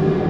you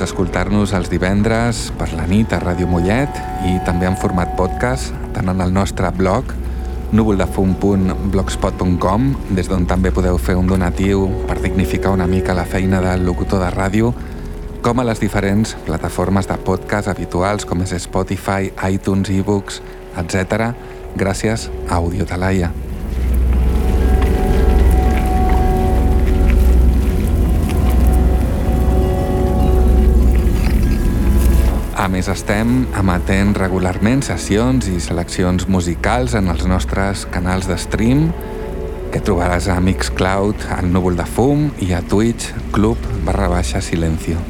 Pots escoltar-nos els divendres per la nit a Ràdio Mollet i també en format podcast tant en el nostre blog núvoldefum.blogspot.com des d'on també podeu fer un donatiu per dignificar una mica la feina del locutor de ràdio com a les diferents plataformes de podcast habituals com és Spotify, iTunes, ebooks, etc. gràcies a Audiotalaia. A més, estem emetent regularment sessions i seleccions musicals en els nostres canals de stream que trobaràs a Mixcloud, al Núvol de Fum i a Twitch, club barra baixa silencio.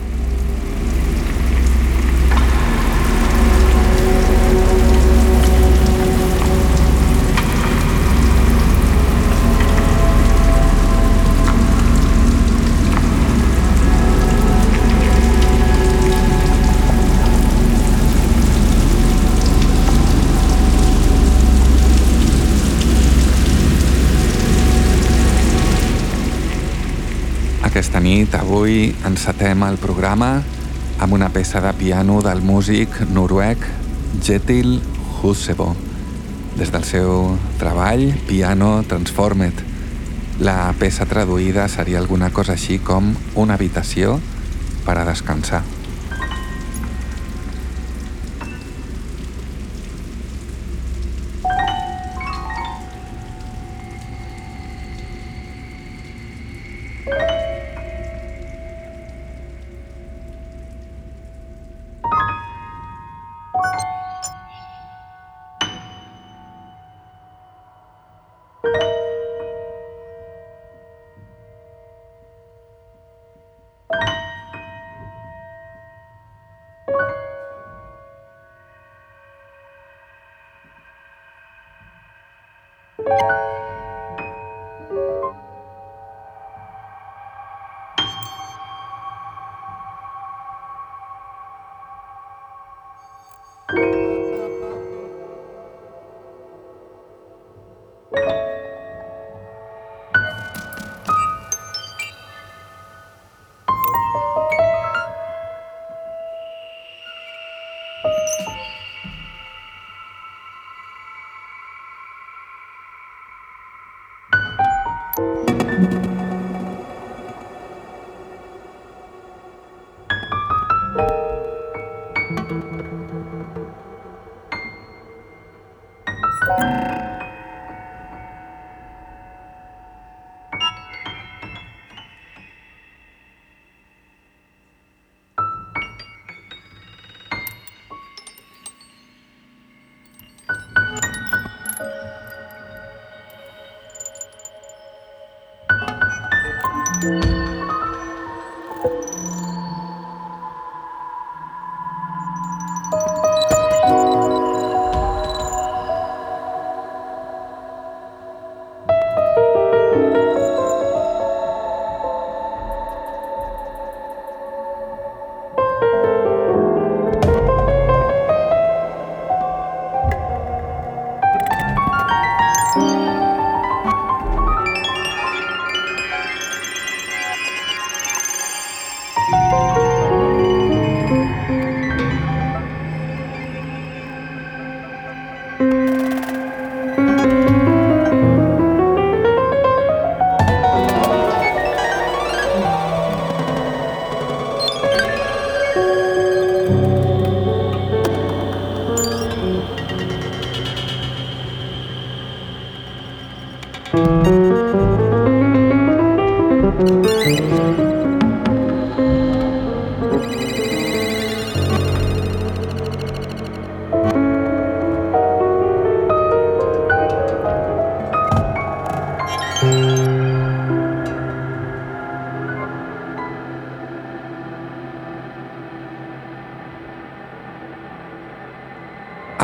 Nit, avui, encetem el programa amb una peça de piano del músic noruec Jetil Hussebo, des del seu treball Piano Transformed. La peça traduïda seria alguna cosa així com una habitació per a descansar.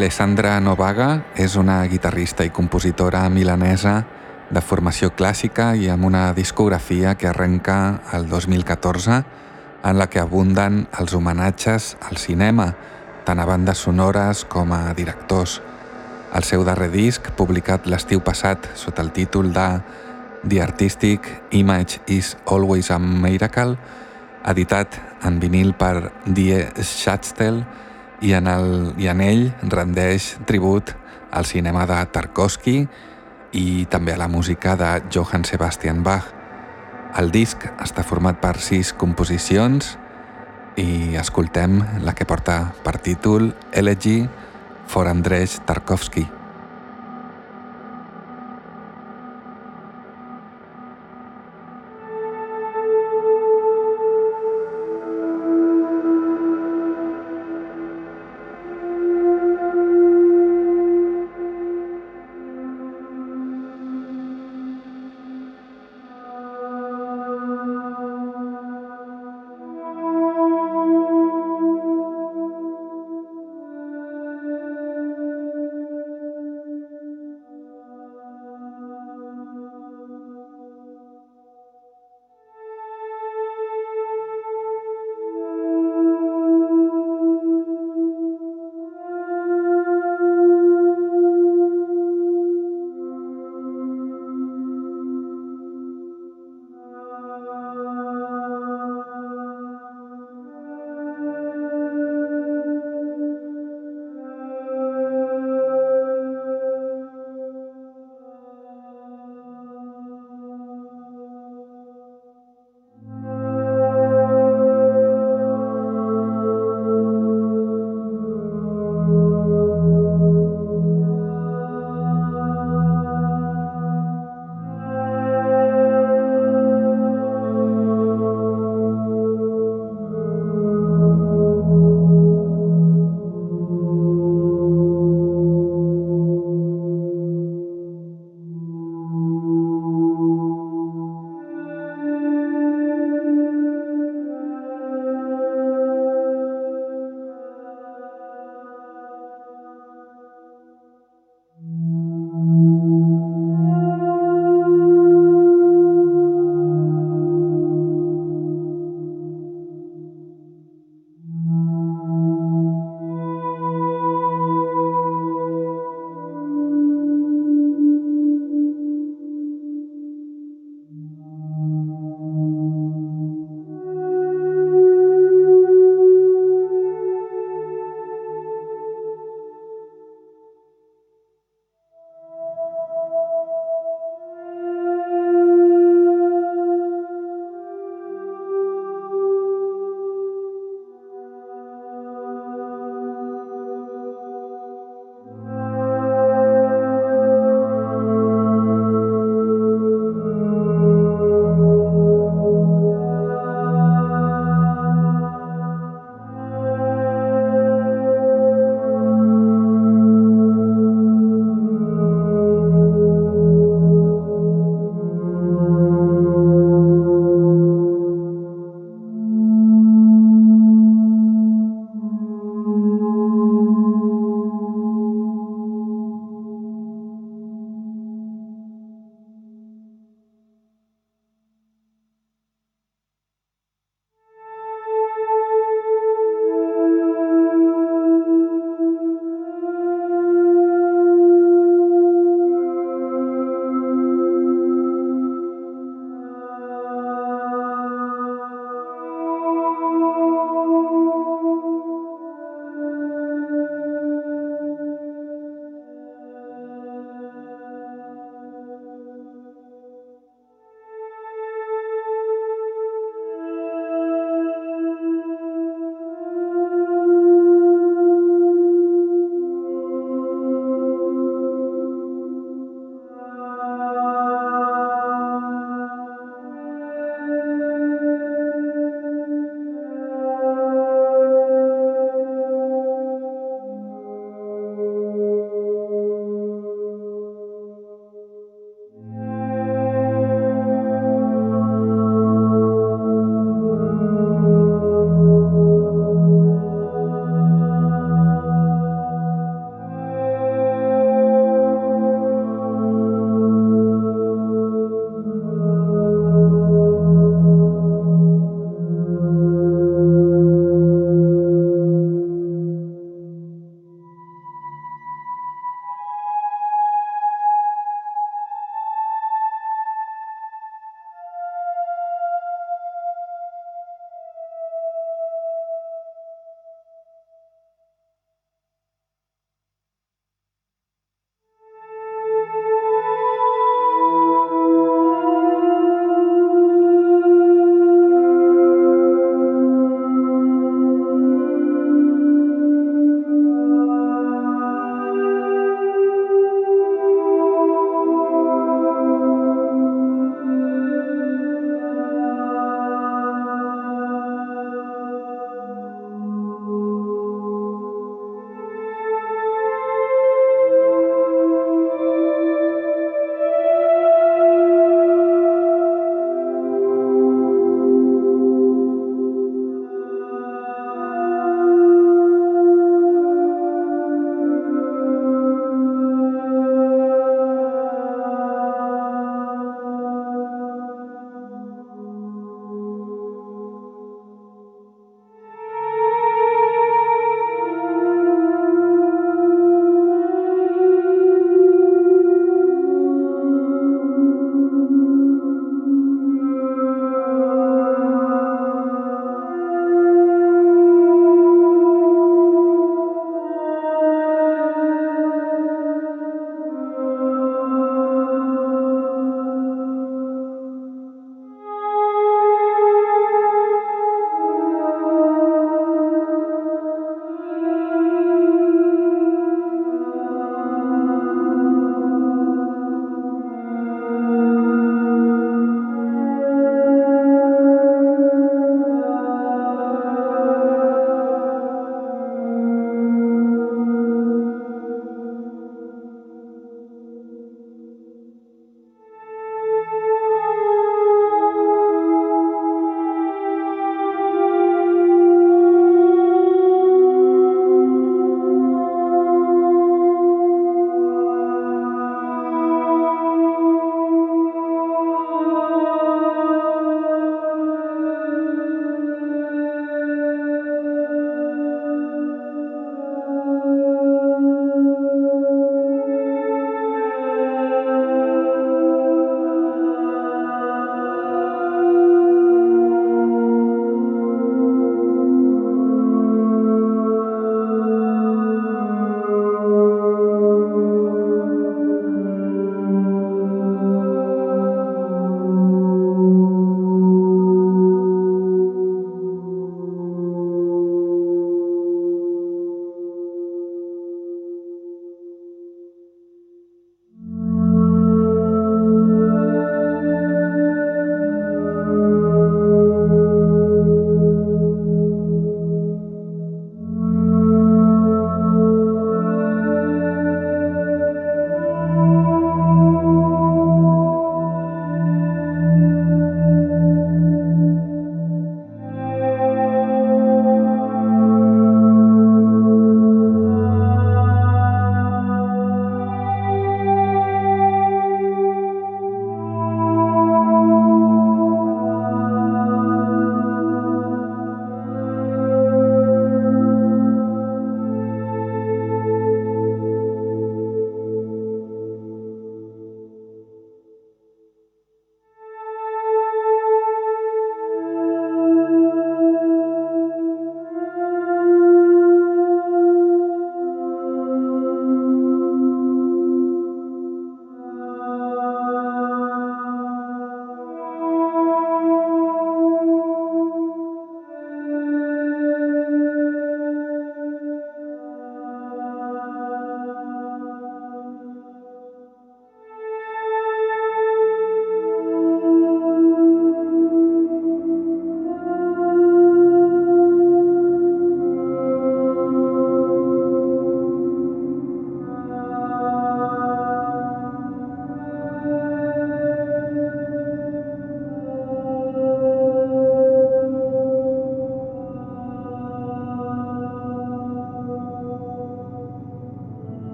Alessandra Novaga és una guitarrista i compositora milanesa de formació clàssica i amb una discografia que arrenca el 2014 en la que abunden els homenatges al cinema, tant a bandes sonores com a directors. El seu darrer disc, publicat l'estiu passat sota el títol de The Artistic Image is Always a Miracle, editat en vinil per Die Schatztel, i en, el, i en ell rendeix tribut al cinema de Tarkovsky i també a la música de Johann Sebastian Bach. El disc està format per sis composicions i escoltem la que porta per títol Elegy for Andrzej Tarkovsky.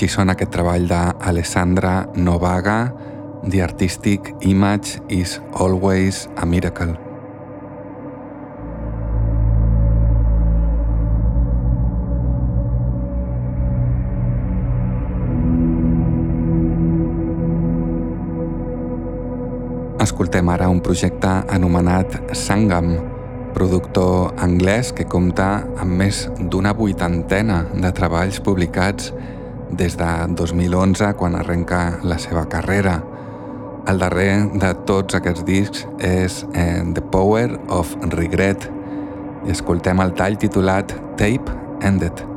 Així sona aquest treball d'Alessandra Novaga, The Artistic Image is Always a Miracle. Escoltem ara un projecte anomenat Sangam, productor anglès que compta amb més d'una vuitantena de treballs publicats des de 2011 quan arrenca la seva carrera. El darrer de tots aquests discs és eh, The Power of Regret i escoltem el tall titulat Tape Ended.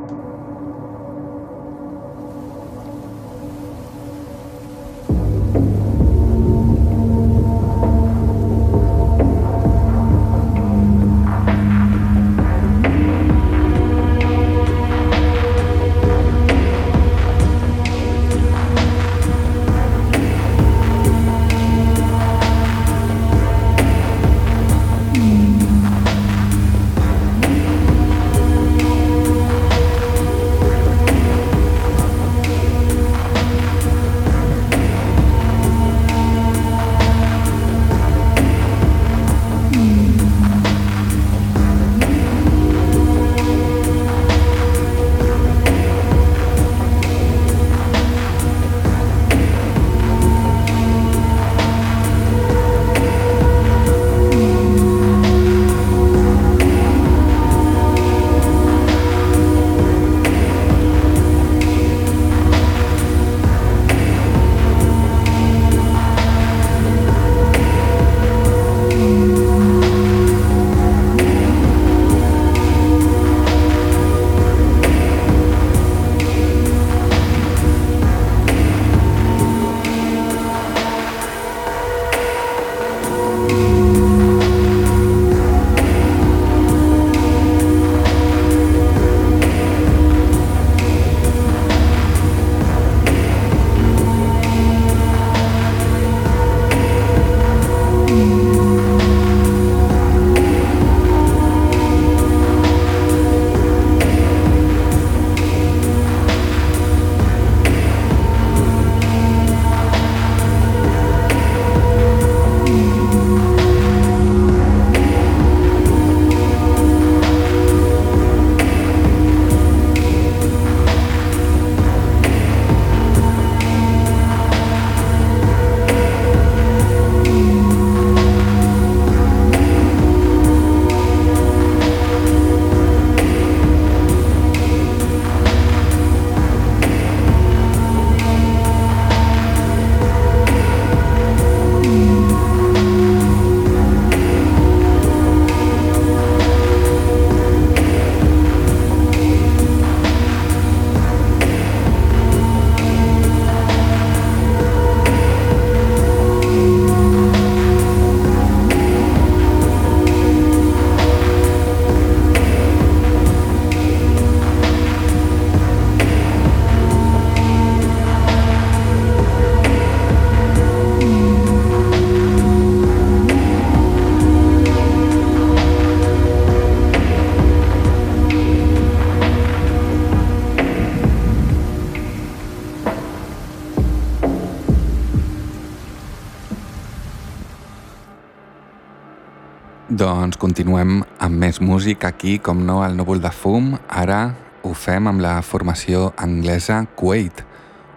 Continuem amb més música aquí, com no, al núvol de fum. Ara ho fem amb la formació anglesa Kuwait,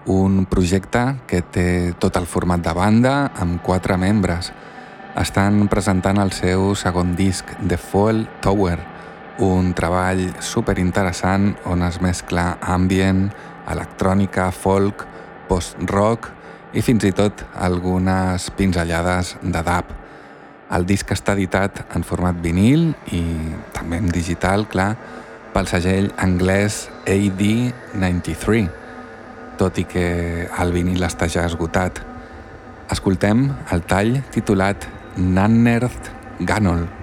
un projecte que té tot el format de banda amb quatre membres. Estan presentant el seu segon disc, The Fall Tower, un treball super interessant on es mescla ambient, electrònica, folk, post-rock i fins i tot algunes pinzellades de dub. El disc està editat en format vinil i també en digital, clar, pel segell anglès AD93, tot i que el vinil està ja esgotat. Escoltem el tall titulat Nannert Ganol.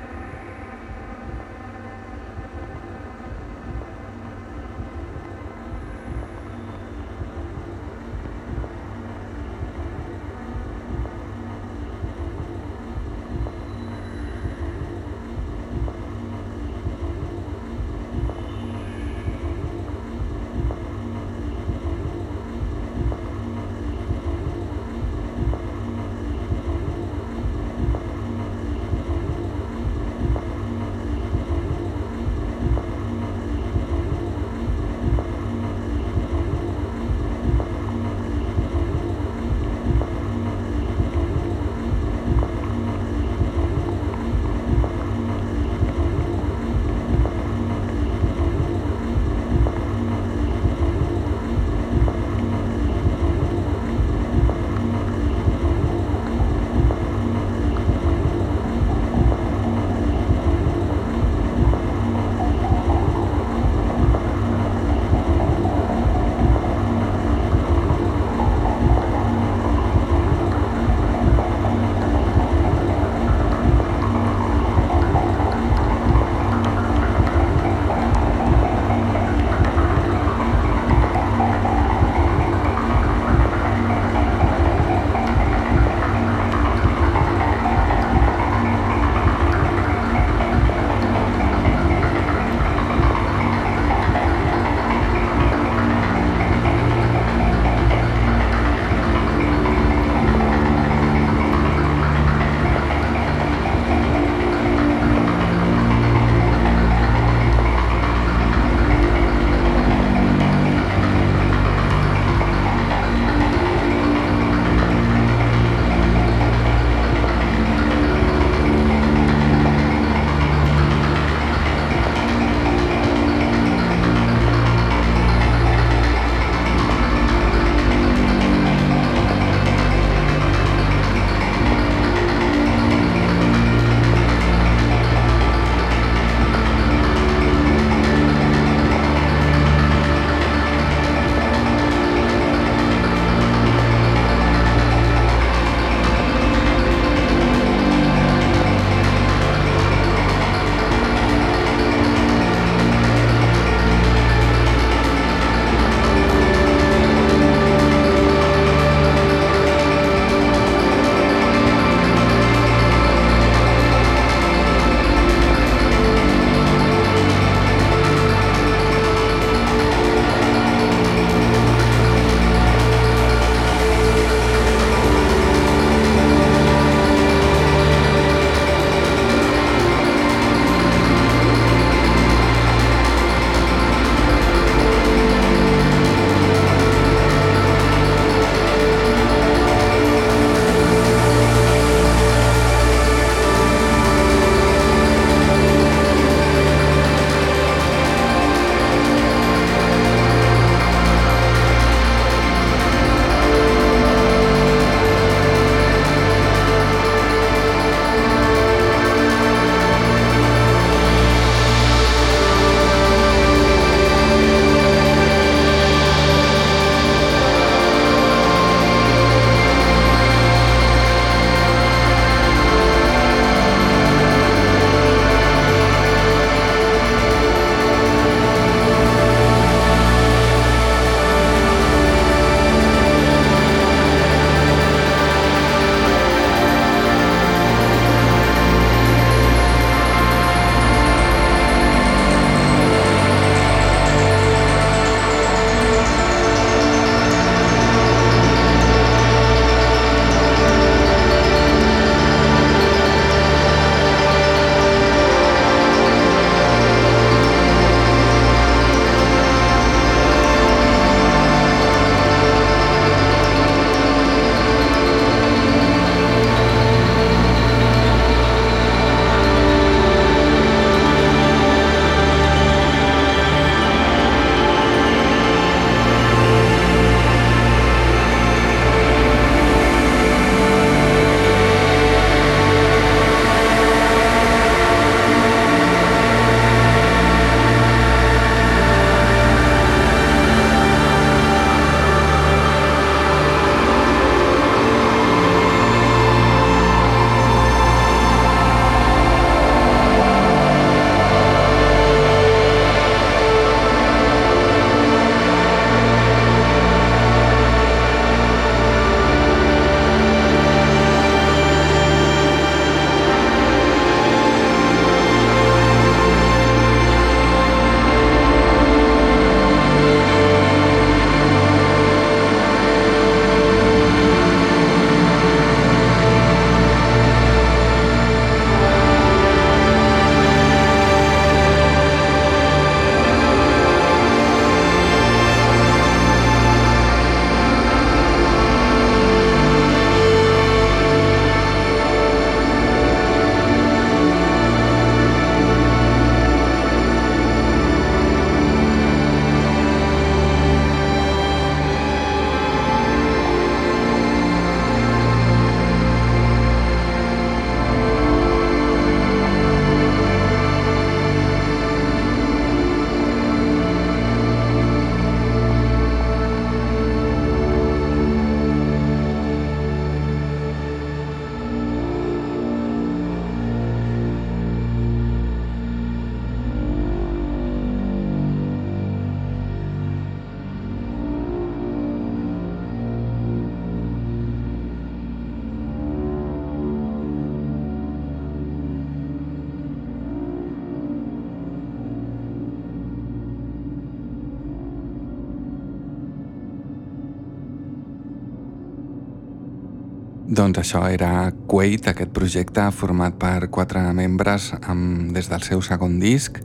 Doncs això era Quaid, aquest projecte format per quatre membres amb, des del seu segon disc,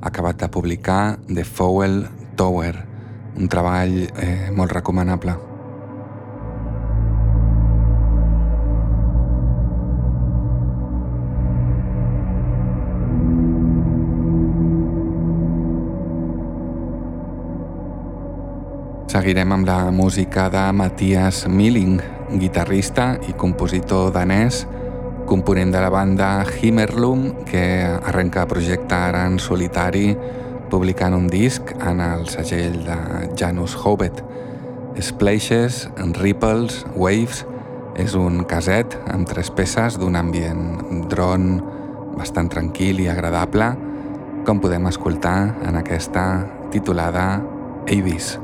acabat de publicar The Fowell Tower, un treball eh, molt recomanable. Seguirem amb la música de Matthias Milling, guitarrista i compositor danès, component de la banda Himmerlum, que arrenca projecte ara en solitari publicant un disc en el segell de Janus Hobbit. Splashes, Ripples, Waves és un caset amb tres peces d'un ambient dron bastant tranquil i agradable, com podem escoltar en aquesta titulada Avis.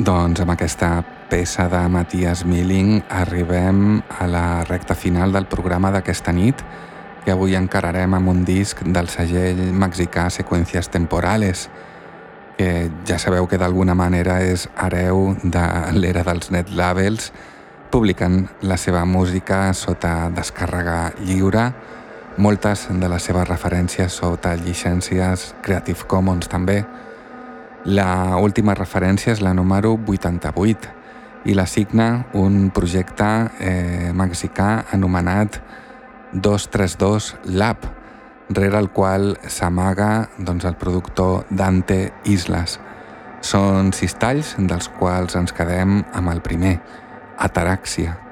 Doncs amb aquesta peça de Matías Milling arribem a la recta final del programa d'aquesta nit que avui encararem amb un disc del segell mexicà Seqüències Temporales que ja sabeu que d'alguna manera és hereu de l'era dels net labels publicant la seva música sota descàrrega lliure moltes de les seves referències sota llicències Creative Commons també la última referència és la número 88 i la signa un projecte eh, mexicà anomenat 232 Lab, rere el qual s'amaga doncs, el productor Dante Islas. Són sis talls, dels quals ens quedem amb el primer, Ataràxia.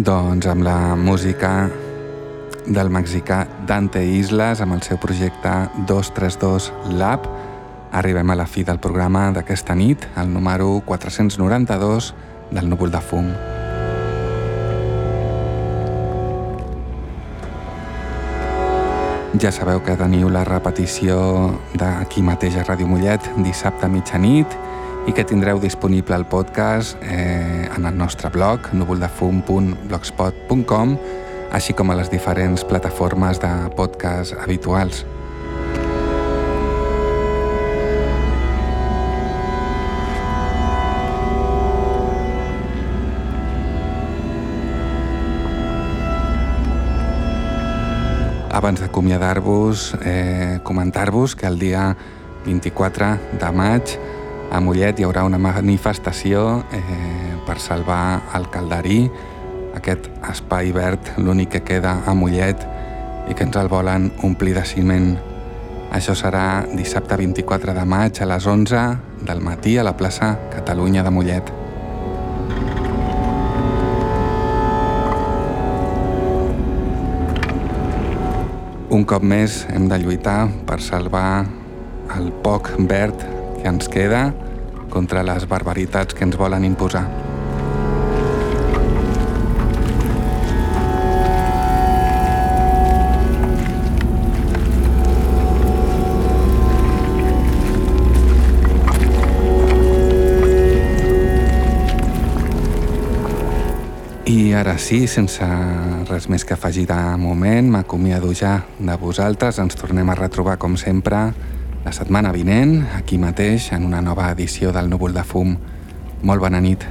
Doncs amb la música del mexicà Dante Islas amb el seu projecte 232 Lab arribem a la fi del programa d'aquesta nit, el número 492 del núvol de fum. Ja sabeu que teniu la repetició d'aquí mateix a Ràdio Mollet dissabte a mitjanit i que tindreu disponible el podcast eh, en el nostre blog núvoldefum.blogspot.com així com a les diferents plataformes de podcast habituals. Abans d'acomiadar-vos, eh, comentar-vos que el dia 24 de maig a Mollet hi haurà una manifestació eh, per salvar el calderí, aquest espai verd, l'únic que queda a Mollet i que ens el volen omplir de ciment. Això serà dissabte 24 de maig a les 11 del matí a la plaça Catalunya de Mollet. Un cop més hem de lluitar per salvar el poc verd que ens queda contra les barbaritats que ens volen imposar. I ara sí, sense res més que afegir de moment, m'acomiado ja de vosaltres. Ens tornem a retrobar, com sempre, la setmana vinent, aquí mateix, en una nova edició del Núvol de Fum. Molt bona nit.